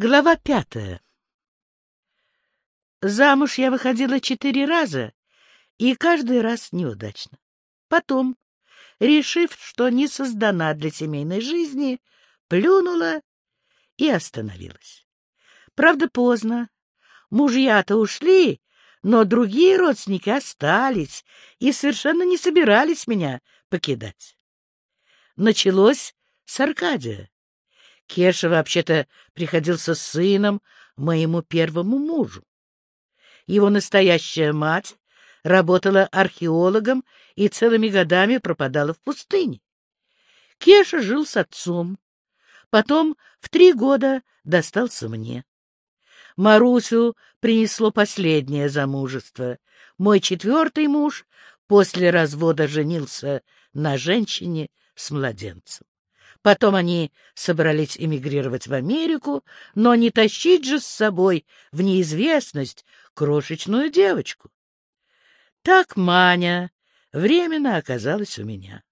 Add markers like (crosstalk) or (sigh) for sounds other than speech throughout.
Глава пятая. Замуж я выходила четыре раза, и каждый раз неудачно. Потом, решив, что не создана для семейной жизни, плюнула и остановилась. Правда, поздно. Мужья-то ушли, но другие родственники остались и совершенно не собирались меня покидать. Началось с Аркадия. Кеша вообще-то приходился сыном моему первому мужу. Его настоящая мать работала археологом и целыми годами пропадала в пустыне. Кеша жил с отцом. Потом в три года достался мне. Марусю принесло последнее замужество. Мой четвертый муж после развода женился на женщине с младенцем. Потом они собрались эмигрировать в Америку, но не тащить же с собой в неизвестность крошечную девочку. Так Маня временно оказалась у меня.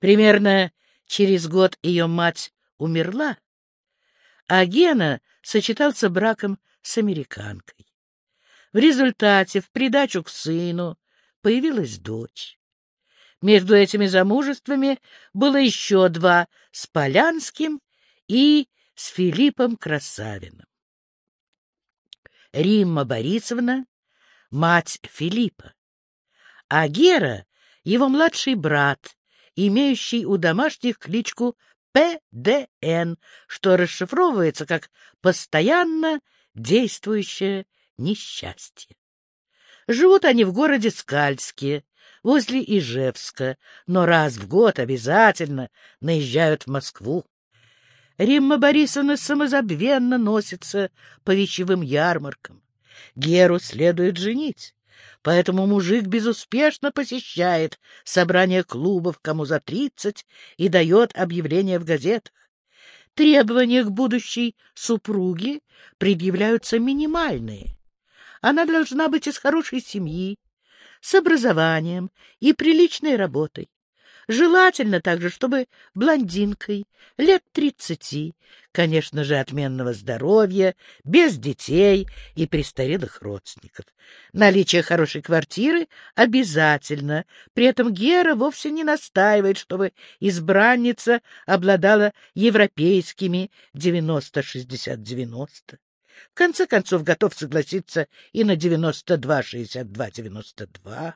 Примерно через год ее мать умерла, а Гена сочетался браком с американкой. В результате, в придачу к сыну, появилась дочь. Между этими замужествами было еще два — с Полянским и с Филиппом Красавиным. Римма Борисовна — мать Филиппа, а Гера — его младший брат, имеющий у домашних кличку ПДН, что расшифровывается как «постоянно действующее несчастье». Живут они в городе Скальске, возле Ижевска, но раз в год обязательно наезжают в Москву. Римма Борисовна самозабвенно носится по вещевым ярмаркам. Геру следует женить, поэтому мужик безуспешно посещает собрания клубов, кому за тридцать, и дает объявления в газетах. Требования к будущей супруге предъявляются минимальные. Она должна быть из хорошей семьи, с образованием и приличной работой. Желательно также, чтобы блондинкой, лет тридцати, конечно же, отменного здоровья, без детей и престарелых родственников. Наличие хорошей квартиры обязательно. При этом Гера вовсе не настаивает, чтобы избранница обладала европейскими 90-60-90. В конце концов, готов согласиться и на 92-62-92.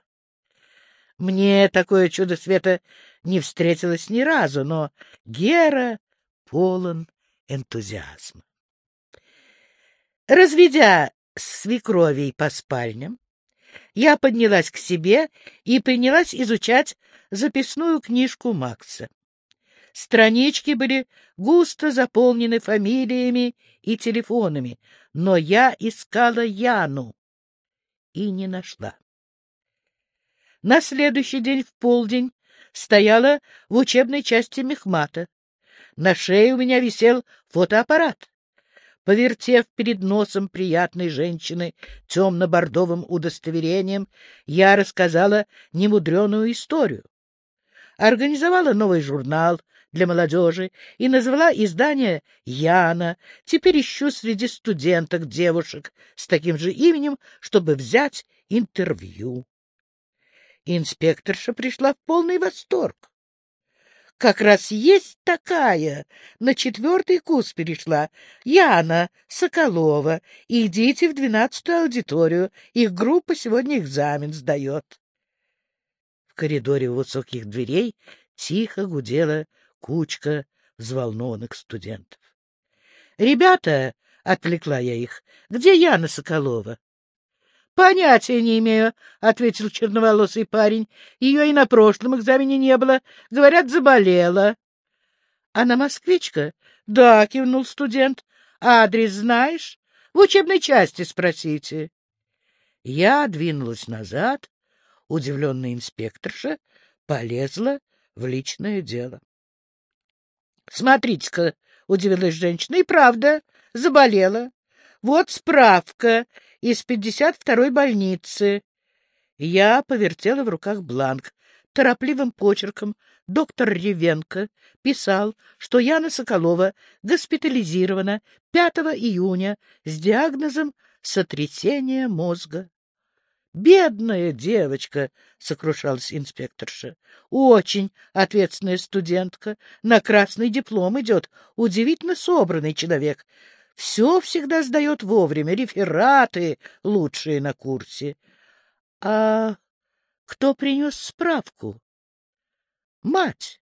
Мне такое чудо света не встретилось ни разу, но Гера полон энтузиазма. Разведя свекровей по спальням, я поднялась к себе и принялась изучать записную книжку Макса. Странички были густо заполнены фамилиями и телефонами, но я искала Яну и не нашла. На следующий день в полдень стояла в учебной части мехмата. На шее у меня висел фотоаппарат. Повертев перед носом приятной женщины темно-бордовым удостоверением, я рассказала немудреную историю. Организовала новый журнал для молодежи и назвала издание «Яна». Теперь ищу среди студенток девушек с таким же именем, чтобы взять интервью. Инспекторша пришла в полный восторг. Как раз есть такая. На четвертый курс перешла. Яна Соколова. Идите в двенадцатую аудиторию. Их группа сегодня экзамен сдает. В коридоре у высоких дверей тихо гудела кучка взволнованных студентов. — Ребята, — отвлекла я их, — где Яна Соколова? — Понятия не имею, — ответил черноволосый парень. — Ее и на прошлом экзамене не было. Говорят, заболела. — Она москвичка? — Да, — кивнул студент. — Адрес знаешь? В учебной части спросите. Я двинулась назад. Удивленная инспекторша полезла в личное дело. — Смотрите-ка, — удивилась женщина, — и правда, заболела. Вот справка из 52-й больницы. Я повертела в руках бланк. торопливым почерком доктор Ревенко писал, что Яна Соколова госпитализирована 5 июня с диагнозом сотрясение мозга. «Бедная девочка!» — сокрушалась инспекторша. «Очень ответственная студентка. На красный диплом идет. Удивительно собранный человек. Все всегда сдает вовремя. Рефераты лучшие на курсе. А кто принес справку? Мать.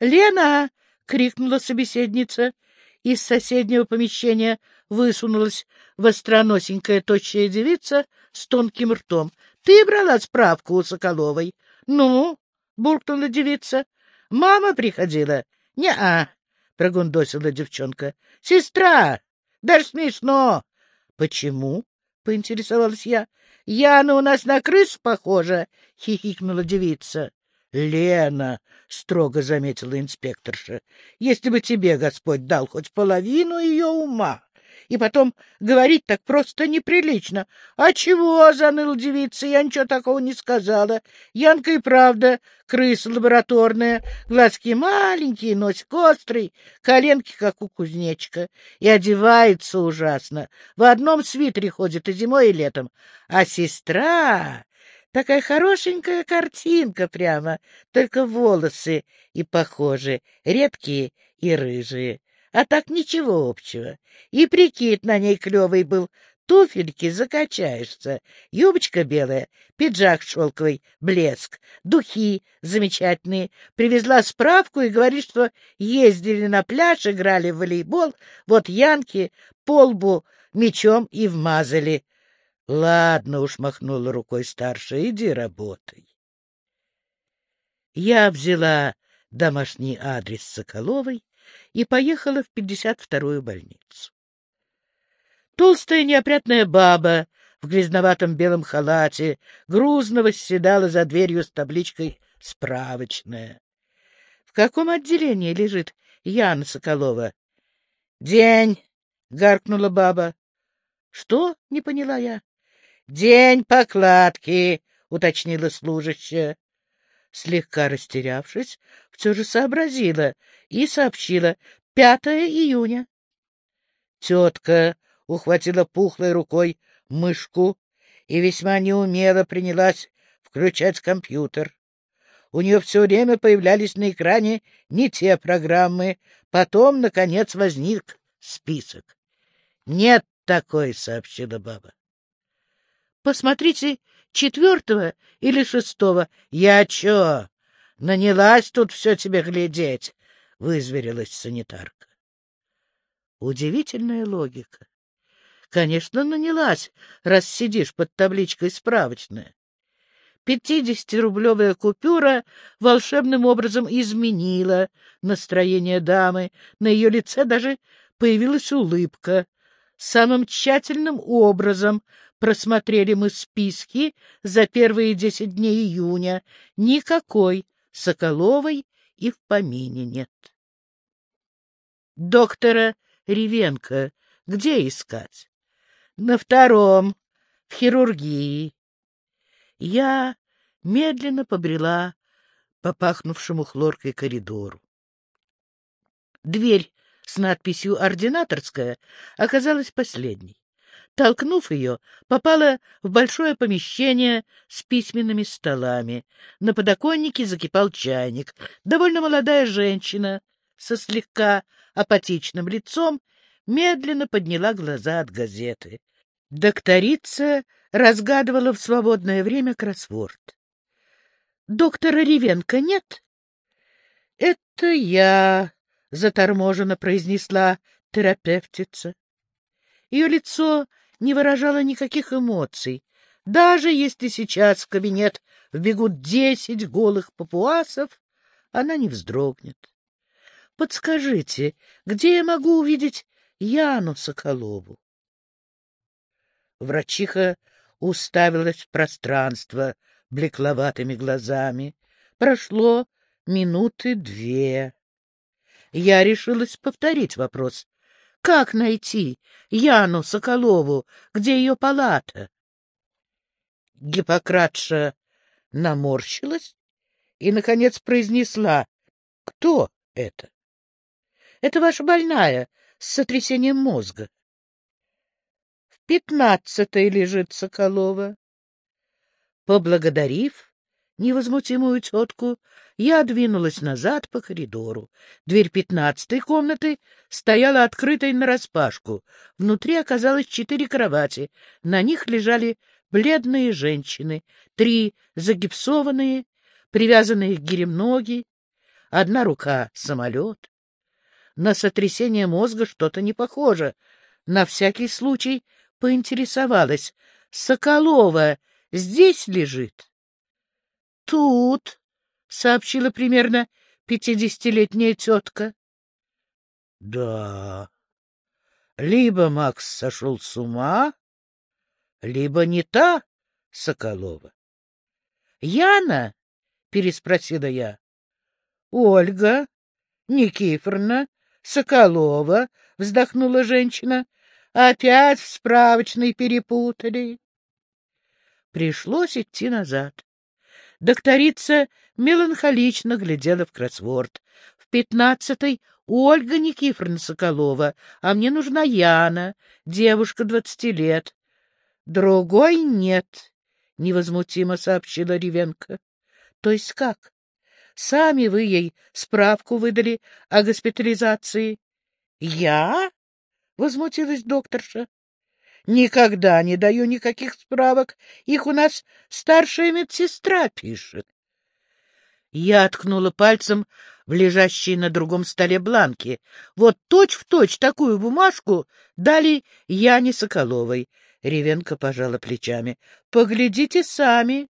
«Лена!» — крикнула собеседница. Из соседнего помещения высунулась востроносенькая тощая девица с тонким ртом. — Ты брала справку у Соколовой? — Ну? — буркнула девица. — Мама приходила? — Не-а, — прогундосила девчонка. — Сестра! Даже смешно. — Почему? — поинтересовалась я. — Яна у нас на крыс похожа, — хихикнула девица. — Лена, — строго заметила инспекторша, — если бы тебе Господь дал хоть половину ее ума, и потом говорить так просто неприлично. — А чего? — заныл девица. — Я ничего такого не сказала. Янка и правда крыса лабораторная, глазки маленькие, носик острый, коленки, как у кузнечка, и одевается ужасно. В одном свитере ходит и зимой, и летом. А сестра... Такая хорошенькая картинка прямо, только волосы и похожи, редкие и рыжие а так ничего общего. И прикид на ней клевый был, туфельки закачаешься, юбочка белая, пиджак шелковый, блеск, духи замечательные. Привезла справку и говорит, что ездили на пляж, играли в волейбол, вот янки полбу мечом и вмазали. — Ладно уж, — махнула рукой старшая, — иди работай. Я взяла домашний адрес Соколовой и поехала в 52-ю больницу. Толстая неопрятная баба в грязноватом белом халате грузно восседала за дверью с табличкой «Справочная». — В каком отделении лежит Яна Соколова? — День! — гаркнула баба. — Что? — не поняла я. — День покладки! — уточнила служащая слегка растерявшись, все же сообразила и сообщила «пятое июня». Тетка ухватила пухлой рукой мышку и весьма неумело принялась включать компьютер. У нее все время появлялись на экране не те программы. Потом, наконец, возник список. — Нет такой, — сообщила баба. — Посмотрите четвертого или шестого. — Я чё, нанялась тут все тебе глядеть? — вызверилась санитарка. Удивительная логика. Конечно, нанялась, раз сидишь под табличкой «Справочная». Пятидесятирублевая купюра волшебным образом изменила настроение дамы. На ее лице даже появилась улыбка. Самым тщательным образом Просмотрели мы списки за первые десять дней июня. Никакой Соколовой и в помине нет. Доктора Ревенко где искать? На втором, в хирургии. Я медленно побрела по пахнувшему хлоркой коридору. Дверь с надписью «Ординаторская» оказалась последней. Толкнув ее, попала в большое помещение с письменными столами. На подоконнике закипал чайник. Довольно молодая женщина со слегка апатичным лицом медленно подняла глаза от газеты. Докторица разгадывала в свободное время кроссворд. — Доктора Ревенко нет? — Это я, — заторможенно произнесла терапевтица. Ее лицо не выражала никаких эмоций. Даже если сейчас в кабинет вбегут десять голых папуасов, она не вздрогнет. Подскажите, где я могу увидеть Яну Соколову? Врачиха уставилась в пространство блекловатыми глазами. Прошло минуты две. Я решилась повторить вопрос. Как найти Яну Соколову? Где ее палата? Гиппократша наморщилась и, наконец, произнесла. — Кто это? — Это ваша больная с сотрясением мозга. — В пятнадцатой лежит Соколова. Поблагодарив невозмутимую тетку, я двинулась назад по коридору. Дверь пятнадцатой комнаты стояла открытой нараспашку. Внутри оказалось четыре кровати. На них лежали бледные женщины, три загипсованные, привязанные к гирям ноги, одна рука — самолет. На сотрясение мозга что-то не похоже. На всякий случай поинтересовалась. Соколова здесь лежит? — Тут, — сообщила примерно пятидесятилетняя тетка. — Да, либо Макс сошел с ума, либо не та Соколова. — Яна? — переспросила я. — Ольга Никифоровна Соколова, — вздохнула женщина. — Опять в справочной перепутали. Пришлось идти назад. Докторица меланхолично глядела в кроссворд. В пятнадцатой Ольга Никифоровна Соколова, а мне нужна Яна, девушка двадцати лет. — Другой нет, — невозмутимо сообщила Ревенко. — То есть как? Сами вы ей справку выдали о госпитализации. — Я? — возмутилась докторша. Никогда не даю никаких справок. Их у нас старшая медсестра пишет. Я ткнула пальцем в лежащие на другом столе бланки. Вот точь-в-точь точь такую бумажку дали Яне Соколовой. Ревенко пожала плечами. — Поглядите сами.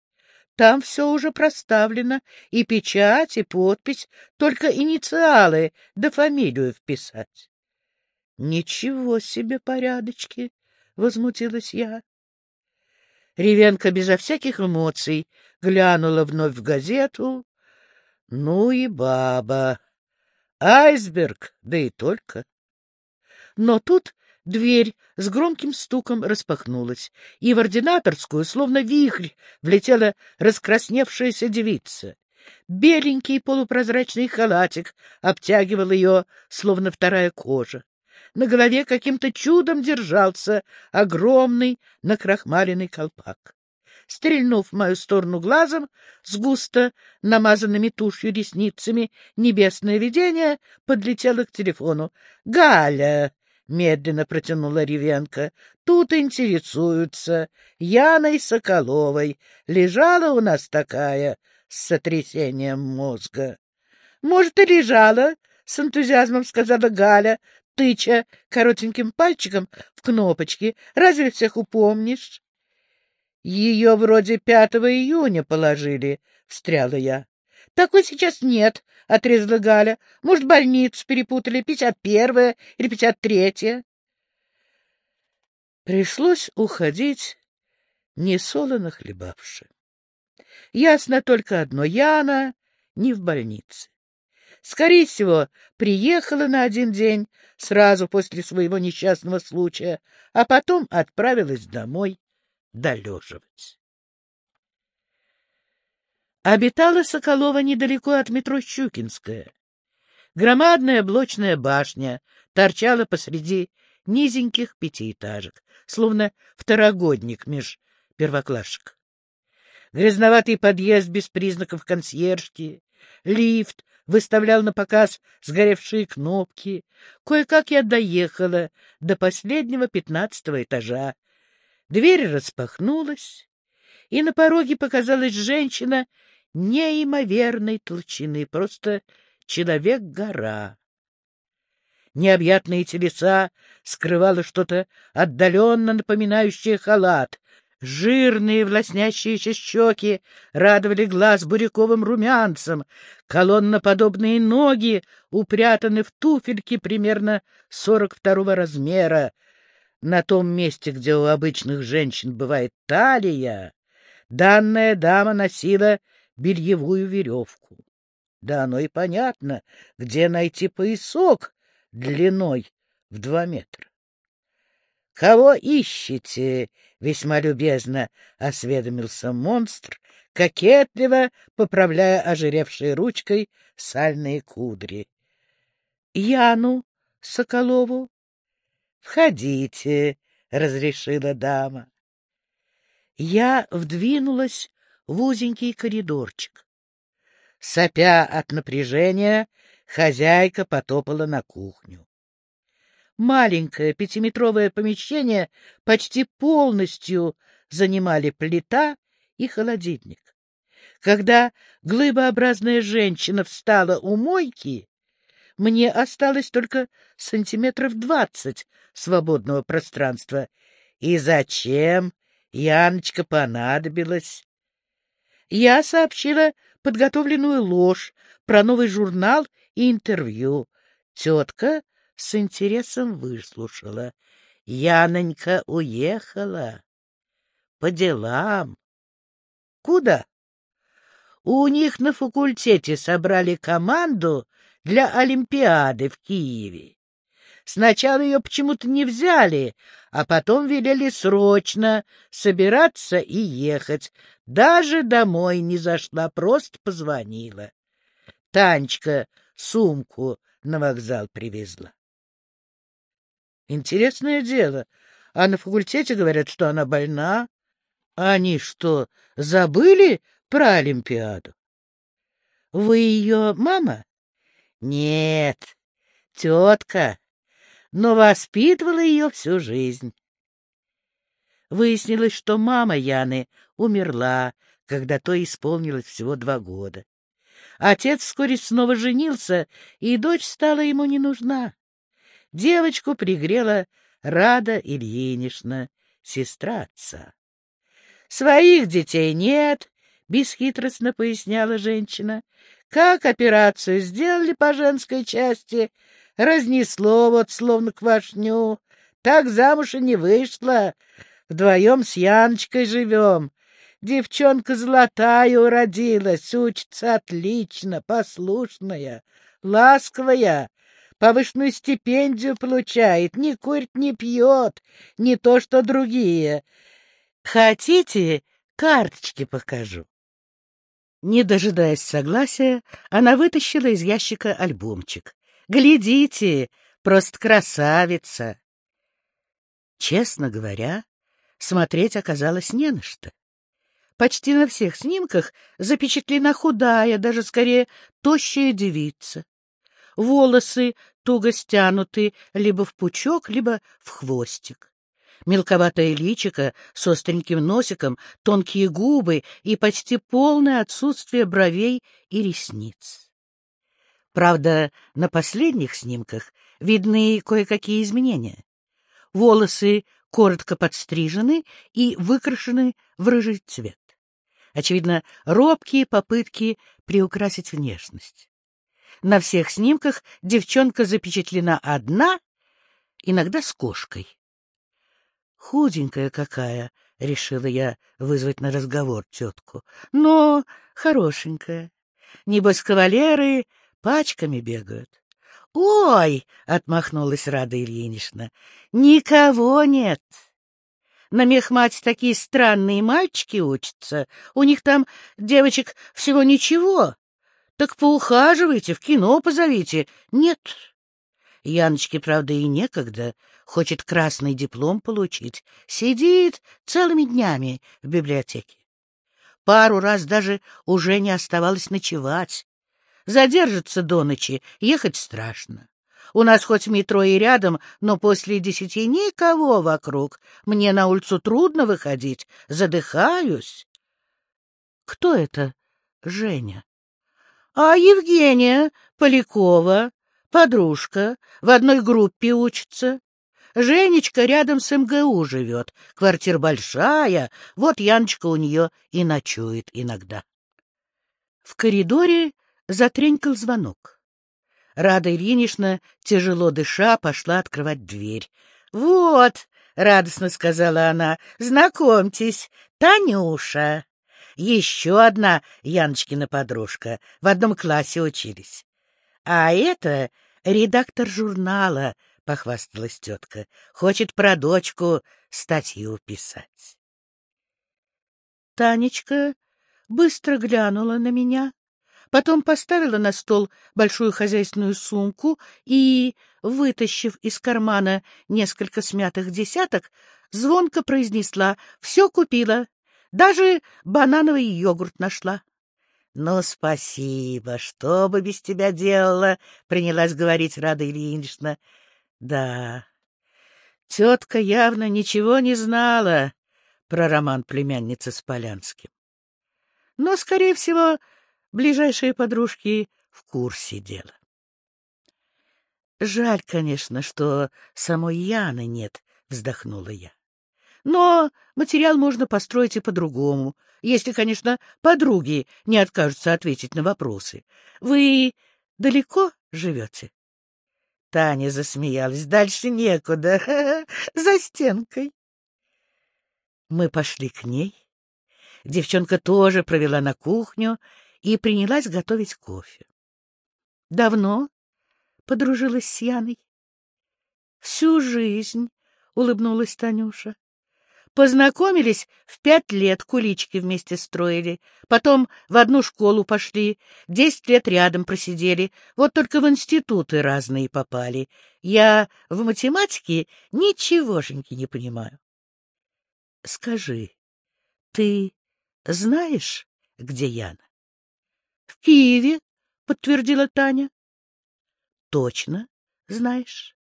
Там все уже проставлено, и печать, и подпись, только инициалы да фамилию вписать. — Ничего себе порядочки! — возмутилась я. Ревенко безо всяких эмоций глянула вновь в газету. Ну и баба. Айсберг, да и только. Но тут дверь с громким стуком распахнулась, и в ординаторскую, словно вихрь, влетела раскрасневшаяся девица. Беленький полупрозрачный халатик обтягивал ее, словно вторая кожа на голове каким-то чудом держался огромный накрахмаленный колпак. Стрельнув в мою сторону глазом, с густо намазанными тушью ресницами, небесное видение подлетело к телефону. — Галя! — медленно протянула Ревенко. — Тут интересуются. Яной Соколовой. Лежала у нас такая с сотрясением мозга. — Может, и лежала, — с энтузиазмом сказала Галя, тыча коротеньким пальчиком в кнопочки. Разве всех упомнишь? — Ее вроде пятого июня положили, — встряла я. — Такой сейчас нет, — отрезала Галя. — Может, больницу перепутали, пятьдесят первая или пятьдесят третья. Пришлось уходить, не солоно хлебавши. Ясно только одно — Яна не в больнице. Скорее всего, приехала на один день, сразу после своего несчастного случая, а потом отправилась домой долеживать. Обитала Соколова недалеко от метро Щукинская. Громадная блочная башня торчала посреди низеньких пятиэтажек, словно второгодник меж первоклашек. Грязноватый подъезд без признаков консьержки, лифт, выставлял на показ сгоревшие кнопки. Кое-как я доехала до последнего пятнадцатого этажа. Дверь распахнулась, и на пороге показалась женщина неимоверной толщины, просто человек-гора. Необъятные телеса скрывало что-то отдаленно напоминающее халат, Жирные власнящиеся щеки радовали глаз буряковым румянцем, колонноподобные ноги упрятаны в туфельки примерно сорок второго размера. На том месте, где у обычных женщин бывает талия, данная дама носила бельевую веревку. Да оно и понятно, где найти поясок длиной в два метра. — Кого ищете? — весьма любезно осведомился монстр, кокетливо поправляя ожиревшей ручкой сальные кудри. — Яну Соколову. — Входите, — разрешила дама. Я вдвинулась в узенький коридорчик. Сопя от напряжения, хозяйка потопала на кухню. Маленькое пятиметровое помещение почти полностью занимали плита и холодильник. Когда глыбообразная женщина встала у мойки, мне осталось только сантиметров двадцать свободного пространства. И зачем Яночка понадобилась? Я сообщила подготовленную ложь про новый журнал и интервью. Тетка с интересом выслушала. Янонька уехала. По делам. Куда? У них на факультете собрали команду для Олимпиады в Киеве. Сначала ее почему-то не взяли, а потом велели срочно собираться и ехать. Даже домой не зашла, просто позвонила. Танечка сумку на вокзал привезла. Интересное дело. А на факультете говорят, что она больна. Они что, забыли про Олимпиаду? Вы ее мама? Нет, тетка, но воспитывала ее всю жизнь. Выяснилось, что мама Яны умерла, когда то исполнилось всего два года. Отец вскоре снова женился, и дочь стала ему не нужна. Девочку пригрела Рада Ильинична, сестра отца. «Своих детей нет», — бесхитростно поясняла женщина. «Как операцию сделали по женской части, разнесло вот словно квашню. Так замуж и не вышла. Вдвоем с Яночкой живем. Девчонка золотая уродилась, учится отлично, послушная, ласковая, повышенную стипендию получает, ни курит, ни пьет, не то что другие. Хотите, карточки покажу? Не дожидаясь согласия, она вытащила из ящика альбомчик. Глядите, просто красавица. Честно говоря, смотреть оказалось не на что. Почти на всех снимках запечатлена худая, даже скорее тощая девица. Волосы туго стянуты либо в пучок, либо в хвостик. Мелковатое личико с остреньким носиком, тонкие губы и почти полное отсутствие бровей и ресниц. Правда, на последних снимках видны кое-какие изменения. Волосы коротко подстрижены и выкрашены в рыжий цвет. Очевидно, робкие попытки приукрасить внешность. На всех снимках девчонка запечатлена одна, иногда с кошкой. Худенькая какая, — решила я вызвать на разговор тетку, — но хорошенькая. Небось, кавалеры пачками бегают. — Ой! — отмахнулась Рада Ильинична. — Никого нет. На мехмате такие странные мальчики учатся. У них там девочек всего ничего. Так поухаживайте, в кино позовите. Нет. Яночке, правда, и некогда. Хочет красный диплом получить. Сидит целыми днями в библиотеке. Пару раз даже уже не оставалось ночевать. Задержится до ночи, ехать страшно. У нас хоть метро и рядом, но после десяти никого вокруг. Мне на улицу трудно выходить, задыхаюсь. Кто это Женя? А Евгения Полякова, подружка, в одной группе учится. Женечка рядом с МГУ живет, квартира большая, вот Яночка у нее и ночует иногда. В коридоре Затренькал звонок. Рада Ильинична, тяжело дыша, пошла открывать дверь. — Вот, — радостно сказала она, — знакомьтесь, Танюша. Еще одна Яночкина подружка. В одном классе учились. А это редактор журнала, — похвасталась тетка. — Хочет про дочку статью писать. Танечка быстро глянула на меня, потом поставила на стол большую хозяйственную сумку и, вытащив из кармана несколько смятых десяток, звонко произнесла «Все купила, даже банановый йогурт нашла». «Ну, спасибо, что бы без тебя делала?» — принялась говорить Рада Ильинична. «Да, тетка явно ничего не знала про роман племянницы с Полянским. Но, скорее всего, ближайшие подружки в курсе дела. Жаль, конечно, что самой Яны нет, вздохнула я. Но материал можно построить и по-другому, если, конечно, подруги не откажутся ответить на вопросы. Вы далеко живете? Таня засмеялась. Дальше некуда. (laughs) За стенкой. Мы пошли к ней. Девчонка тоже провела на кухню и принялась готовить кофе. Давно подружилась с Яной? Всю жизнь, — улыбнулась Танюша. Познакомились в пять лет, кулички вместе строили. Потом в одну школу пошли, десять лет рядом просидели. Вот только в институты разные попали. Я в математике ничегошеньки не понимаю. — Скажи, ты знаешь, где Яна? — В Киеве, — подтвердила Таня. — Точно знаешь?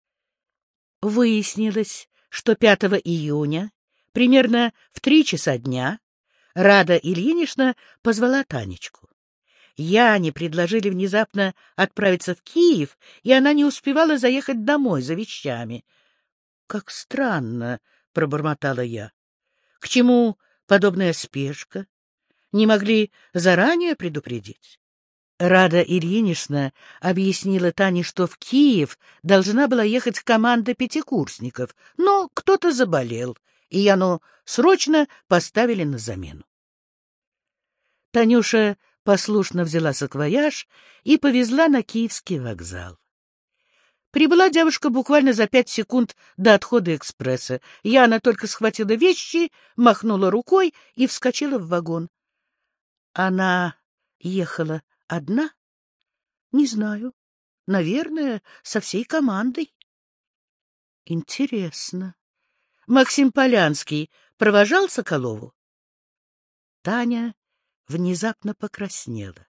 Выяснилось, что 5 июня, примерно в три часа дня, Рада Ильинична позвала Танечку. Яне предложили внезапно отправиться в Киев, и она не успевала заехать домой за вещами. — Как странно, — пробормотала я. К чему подобная спешка? Не могли заранее предупредить? Рада Ильинична объяснила Тане, что в Киев должна была ехать команда пятикурсников, но кто-то заболел, и Яну срочно поставили на замену. Танюша послушно взяла саквояж и повезла на Киевский вокзал. Прибыла девушка буквально за пять секунд до отхода экспресса. Яна только схватила вещи, махнула рукой и вскочила в вагон. Она ехала одна? Не знаю. Наверное, со всей командой. Интересно. Максим Полянский провожал Соколову? Таня внезапно покраснела.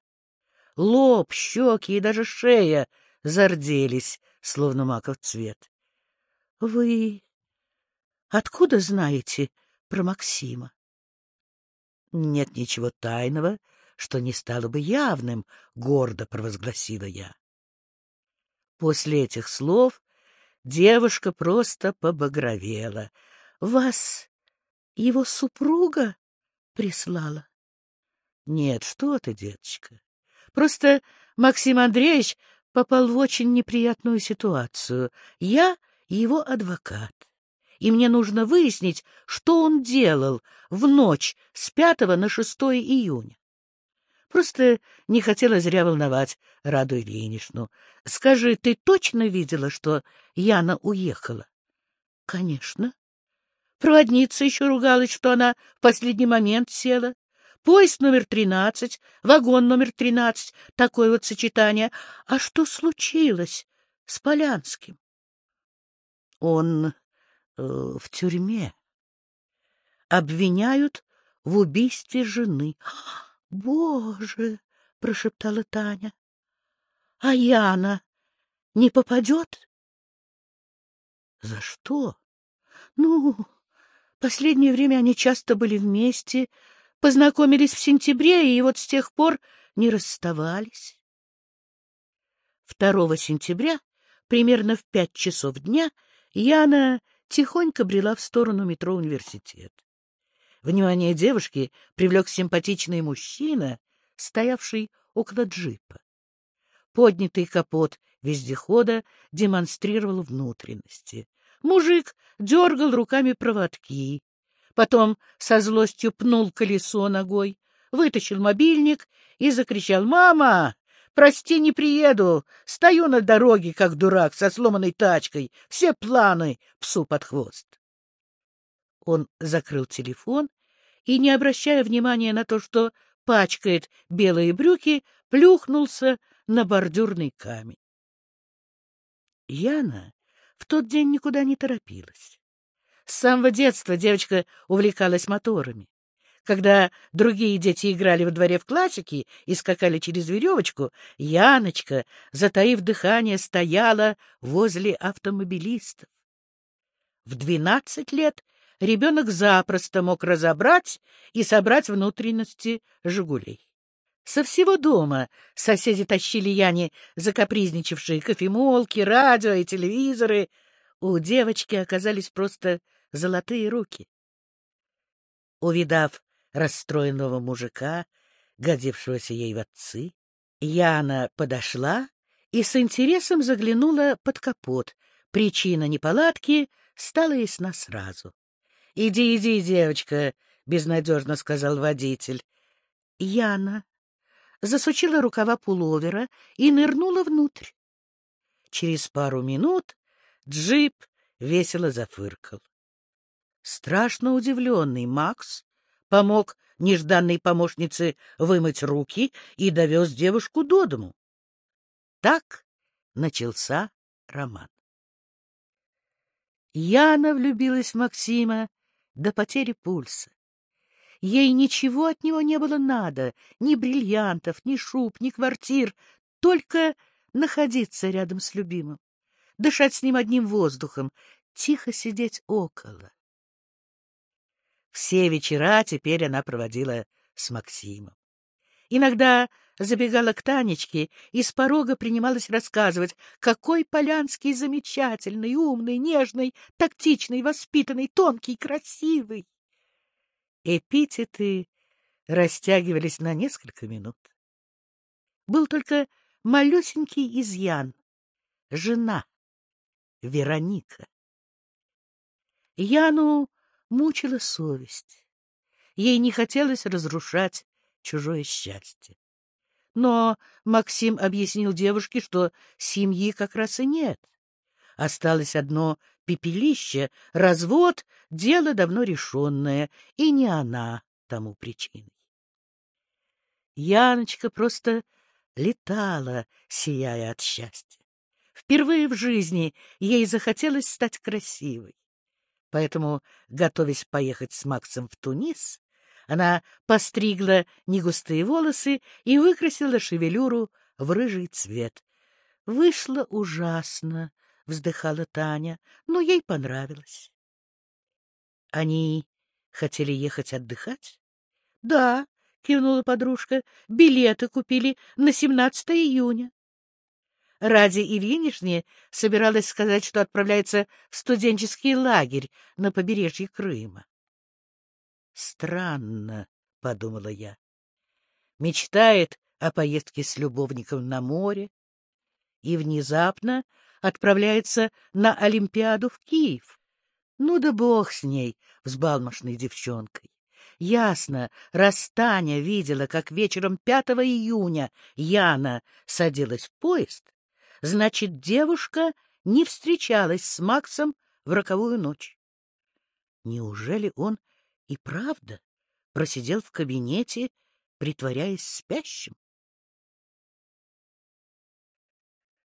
Лоб, щеки и даже шея зарделись словно маков цвет. — Вы откуда знаете про Максима? — Нет ничего тайного, что не стало бы явным, — гордо провозгласила я. После этих слов девушка просто побагровела. — Вас его супруга прислала? — Нет, что ты, деточка. Просто Максим Андреевич попал в очень неприятную ситуацию. Я его адвокат, и мне нужно выяснить, что он делал в ночь с 5 на 6 июня. Просто не хотела зря волновать Раду Ильиничну. Скажи, ты точно видела, что Яна уехала? — Конечно. Проводница еще ругалась, что она в последний момент села. Поезд номер тринадцать, вагон номер тринадцать, такое вот сочетание. А что случилось с Полянским? Он э, в тюрьме. Обвиняют в убийстве жены. — Боже! — прошептала Таня. — А Яна не попадет? — За что? — Ну, последнее время они часто были вместе, — Познакомились в сентябре, и вот с тех пор не расставались. 2 сентября, примерно в пять часов дня, Яна тихонько брела в сторону метро «Университет». Внимание девушки привлек симпатичный мужчина, стоявший около джипа. Поднятый капот вездехода демонстрировал внутренности. Мужик дергал руками проводки, Потом со злостью пнул колесо ногой, вытащил мобильник и закричал «Мама! Прости, не приеду. Стою на дороге, как дурак, со сломанной тачкой. Все планы псу под хвост. Он закрыл телефон и, не обращая внимания на то, что пачкает белые брюки, плюхнулся на бордюрный камень. Яна в тот день никуда не торопилась. С самого детства девочка увлекалась моторами. Когда другие дети играли во дворе в классики и скакали через веревочку, Яночка, затаив дыхание, стояла возле автомобилистов. В двенадцать лет ребенок запросто мог разобрать и собрать внутренности «Жигулей». Со всего дома соседи тащили Яне закапризничавшие кофемолки, радио и телевизоры. У девочки оказались просто золотые руки. Увидав расстроенного мужика, годившегося ей в отцы, Яна подошла и с интересом заглянула под капот. Причина неполадки стала ясна сразу. — Иди, иди, девочка, — безнадежно сказал водитель. Яна засучила рукава пуловера и нырнула внутрь. Через пару минут джип весело зафыркал. Страшно удивленный Макс помог нежданной помощнице вымыть руки и довез девушку до дому. Так начался роман. Яна влюбилась в Максима до потери пульса. Ей ничего от него не было надо, ни бриллиантов, ни шуб, ни квартир, только находиться рядом с любимым, дышать с ним одним воздухом, тихо сидеть около. Все вечера теперь она проводила с Максимом. Иногда забегала к Танечке и с порога принималась рассказывать, какой Полянский замечательный, умный, нежный, тактичный, воспитанный, тонкий, красивый. Эпитеты растягивались на несколько минут. Был только малюсенький изъян — жена, Вероника. Яну мучила совесть. Ей не хотелось разрушать чужое счастье. Но Максим объяснил девушке, что семьи как раз и нет. Осталось одно пепелище, развод — дело давно решенное, и не она тому причиной. Яночка просто летала, сияя от счастья. Впервые в жизни ей захотелось стать красивой. Поэтому, готовясь поехать с Максом в Тунис, она постригла негустые волосы и выкрасила шевелюру в рыжий цвет. Вышло ужасно, — вздыхала Таня, — но ей понравилось. Они хотели ехать отдыхать? — Да, — кивнула подружка, — билеты купили на 17 июня. Ради Ильинишне собиралась сказать, что отправляется в студенческий лагерь на побережье Крыма. «Странно», — подумала я. Мечтает о поездке с любовником на море и внезапно отправляется на Олимпиаду в Киев. Ну да бог с ней, взбалмошной девчонкой. Ясно, раз Таня видела, как вечером 5 июня Яна садилась в поезд, Значит, девушка не встречалась с Максом в роковую ночь. Неужели он и правда просидел в кабинете, притворяясь спящим?